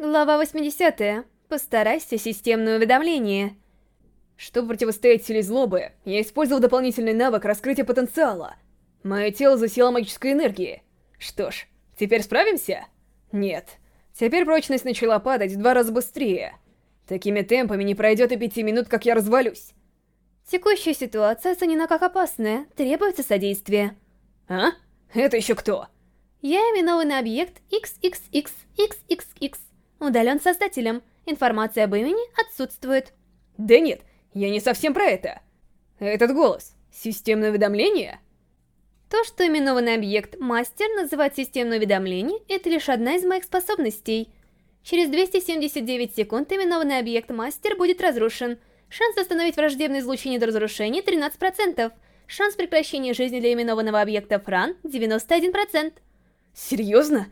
Глава 80. Постарайся системное уведомление. Чтобы противостоять силе злобы, я использовал дополнительный навык раскрытия потенциала. Мое тело засело магической энергией. Что ж, теперь справимся? Нет. Теперь прочность начала падать в два раза быстрее. Такими темпами не пройдет и пяти минут, как я развалюсь. Текущая ситуация оценена как опасная, требуется содействие. А? Это еще кто? Я именованный объект XXXXXX. Удален создателем. Информация об имени отсутствует. Да нет, я не совсем про это. Этот голос. Системное уведомление? То, что именованный объект мастер называет системное уведомление, это лишь одна из моих способностей. Через 279 секунд именованный объект мастер будет разрушен — Шанс остановить враждебное излучение до разрушения 13%. Шанс прекращения жизни для именованного объекта Фран 91%. Серьезно?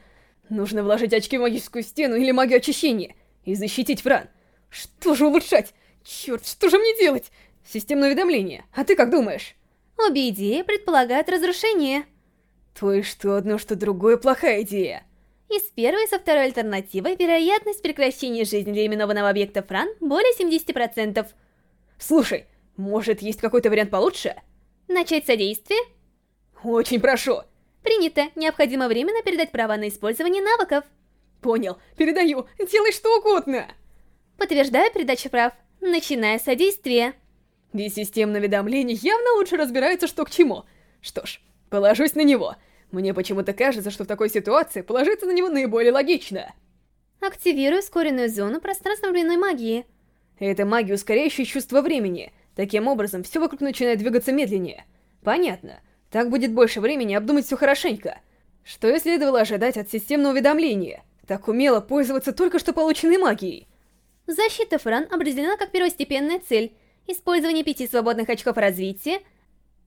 Нужно вложить очки в магическую стену или магию очищения и защитить Фран. Что же улучшать? Черт, что же мне делать? Системное уведомление. А ты как думаешь? Обе идеи предполагают разрушение. То и что одно, что другое плохая идея. И с первой, и со второй альтернативой вероятность прекращения жизни для именованного объекта Фран более 70%. Слушай, может, есть какой-то вариант получше? Начать содействие? Очень прошу. Принято. Необходимо временно передать права на использование навыков. Понял. Передаю. Делай что угодно. Подтверждаю передачу прав. Начиная содействие. Без системного уведомлений явно лучше разбирается, что к чему. Что ж, положусь на него. Мне почему-то кажется, что в такой ситуации положиться на него наиболее логично. Активирую ускоренную зону пространственно-временной магии. Это магия, ускоряющая чувство времени. Таким образом, все вокруг начинает двигаться медленнее. Понятно. Так будет больше времени обдумать все хорошенько. Что и следовало ожидать от системного уведомления. Так умело пользоваться только что полученной магией. Защита Фран определена как первостепенная цель. Использование пяти свободных очков развития.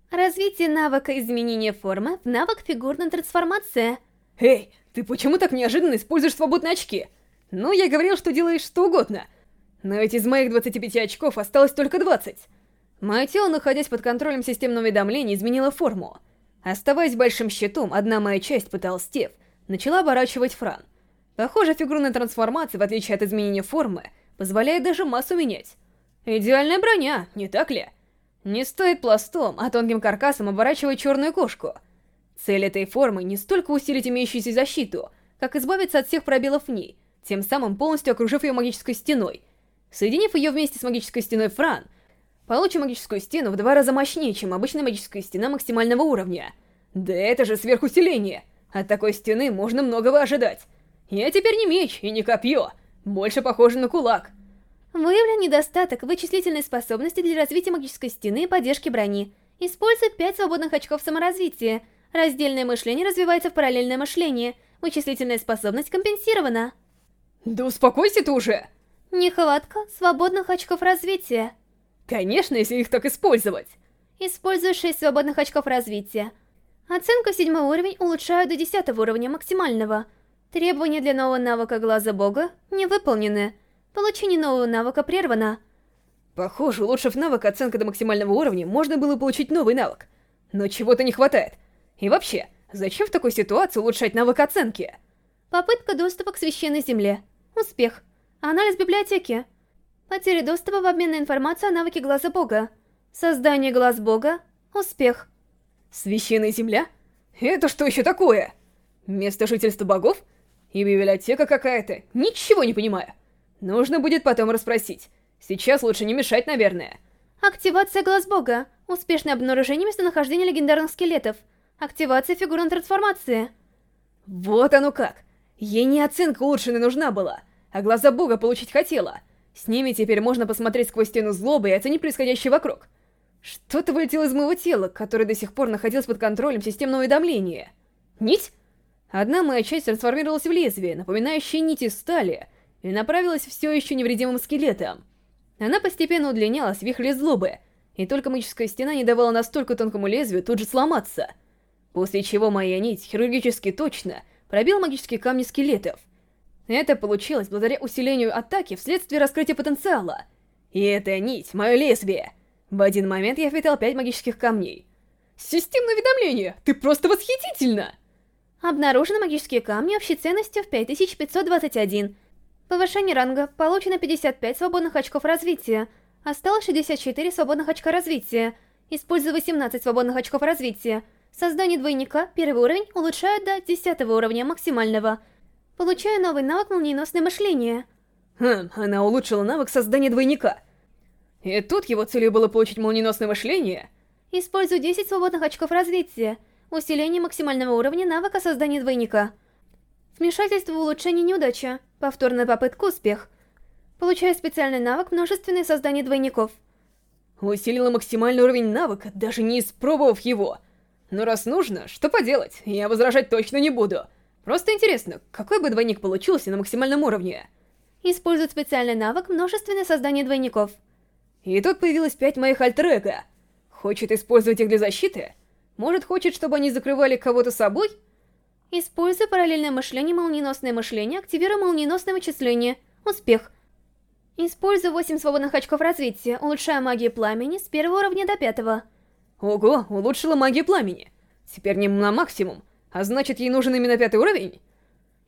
Развитие навыка изменения формы в навык фигурная трансформация. Эй, ты почему так неожиданно используешь свободные очки? Ну, я говорил, что делаешь что угодно. Но ведь из моих 25 очков осталось только 20. Мое тело, находясь под контролем системного уведомления, изменило форму. Оставаясь большим щитом, одна моя часть, потолстев, начала оборачивать Фран. Похоже, фигурная трансформация, в отличие от изменения формы, позволяет даже массу менять. Идеальная броня, не так ли? Не стоит пластом, а тонким каркасом оборачивать черную кошку. Цель этой формы не столько усилить имеющуюся защиту, как избавиться от всех пробелов в ней, тем самым полностью окружив ее магической стеной, Соединив ее вместе с магической стеной Фран, получим магическую стену в два раза мощнее, чем обычная магическая стена максимального уровня. Да это же сверхусиление! От такой стены можно многого ожидать. Я теперь не меч и не копье, больше похоже на кулак. Выявлен недостаток вычислительной способности для развития магической стены и поддержки брони. Используй 5 свободных очков саморазвития. Раздельное мышление развивается в параллельное мышление. Вычислительная способность компенсирована. Да успокойся ты уже! Нехватка свободных очков развития. Конечно, если их так использовать. Использую 6 свободных очков развития. Оценку 7 уровень улучшаю до 10 уровня максимального. Требования для нового навыка Глаза Бога не выполнены. Получение нового навыка прервано. Похоже, улучшив навык оценка до максимального уровня, можно было получить новый навык. Но чего-то не хватает. И вообще, зачем в такой ситуации улучшать навык оценки? Попытка доступа к священной земле. Успех. Анализ библиотеки. Потеря доступа в обмен на информацию о навыке Глаза Бога. Создание Глаз Бога. Успех. Священная земля? Это что еще такое? Место жительства богов? И библиотека какая-то? Ничего не понимаю. Нужно будет потом расспросить. Сейчас лучше не мешать, наверное. Активация Глаз Бога. Успешное обнаружение местонахождения легендарных скелетов. Активация фигурной трансформации. Вот оно как. Ей не оценка улучшенная нужна была а глаза бога получить хотела. С ними теперь можно посмотреть сквозь стену злобы и оценить происходящее вокруг. Что-то вылетело из моего тела, которое до сих пор находилось под контролем системного уведомления. Нить? Одна моя часть трансформировалась в лезвие, напоминающее нити стали, и направилась все еще невредимым скелетом. Она постепенно удлинялась в вихре злобы, и только магическая стена не давала настолько тонкому лезвию тут же сломаться. После чего моя нить хирургически точно пробила магические камни скелетов, это получилось благодаря усилению атаки вследствие раскрытия потенциала. И эта нить — мое лезвие. В один момент я впитал пять магических камней. Системное уведомление! Ты просто восхитительно! Обнаружены магические камни общей ценностью в 5521. Повышение ранга. Получено 55 свободных очков развития. Осталось 64 свободных очка развития. Используя 18 свободных очков развития. Создание двойника, первый уровень, улучшает до 10 уровня максимального. Получаю новый навык молниеносное мышление. Хм, она улучшила навык создания двойника. И тут его целью было получить молниеносное мышление. Использую 10 свободных очков развития. Усиление максимального уровня навыка создания двойника. Вмешательство в улучшение неудача. Повторная попытка успех. Получаю специальный навык множественное создание двойников. Усилила максимальный уровень навыка, даже не испробовав его. Но раз нужно, что поделать, я возражать точно не буду. Просто интересно, какой бы двойник получился на максимальном уровне? Использует специальный навык множественное создание двойников. И тут появилось пять моих альтер Хочет использовать их для защиты? Может, хочет, чтобы они закрывали кого-то собой? Используя параллельное мышление, молниеносное мышление, активируя молниеносное вычисление. Успех. Использую 8 свободных очков развития, улучшая магию пламени с первого уровня до пятого. Ого, улучшила магию пламени. Теперь не на максимум, а значит ей нужен именно пятый уровень?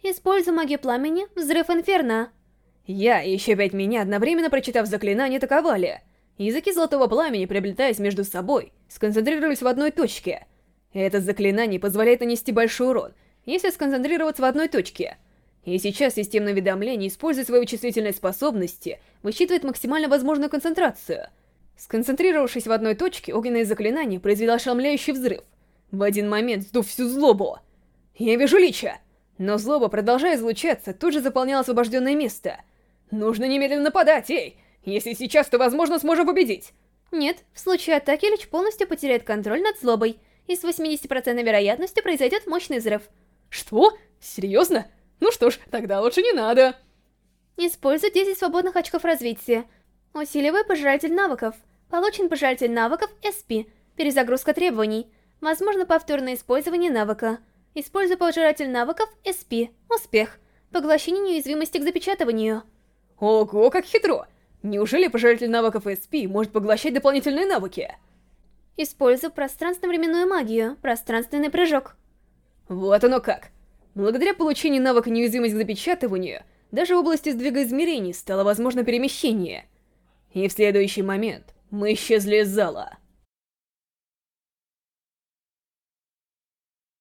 Использую магию пламени, взрыв инферно. Я и еще пять меня, одновременно прочитав заклинание, атаковали. Языки Золотого Пламени, приобретаясь между собой, сконцентрировались в одной точке. Это заклинание позволяет нанести большой урон, если сконцентрироваться в одной точке. И сейчас системное уведомление, используя свои вычислительные способности, высчитывает максимально возможную концентрацию. Сконцентрировавшись в одной точке, огненное заклинание произвело ошеломляющий взрыв, в один момент сдув всю злобу. Я вижу Лича! Но злоба, продолжая излучаться, тут же заполняла освобожденное место — Нужно немедленно нападать, эй! Если сейчас, то, возможно, сможем победить. Нет, в случае атаки Лич полностью потеряет контроль над злобой, и с 80% вероятностью произойдет мощный взрыв. Что? Серьезно? Ну что ж, тогда лучше не надо. Используй 10 свободных очков развития. Усиливай пожиратель навыков. Получен пожиратель навыков SP. Перезагрузка требований. Возможно повторное использование навыка. Используй пожиратель навыков SP. Успех. Поглощение неуязвимости к запечатыванию. Ого, как хитро! Неужели пожиратель навыков SP может поглощать дополнительные навыки? Использую пространственно-временную магию, пространственный прыжок. Вот оно как. Благодаря получению навыка неуязвимость к запечатыванию, даже в области сдвига измерений стало возможно перемещение. И в следующий момент мы исчезли из зала.